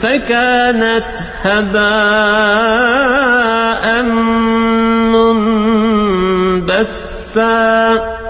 فكانت هباء منبثا.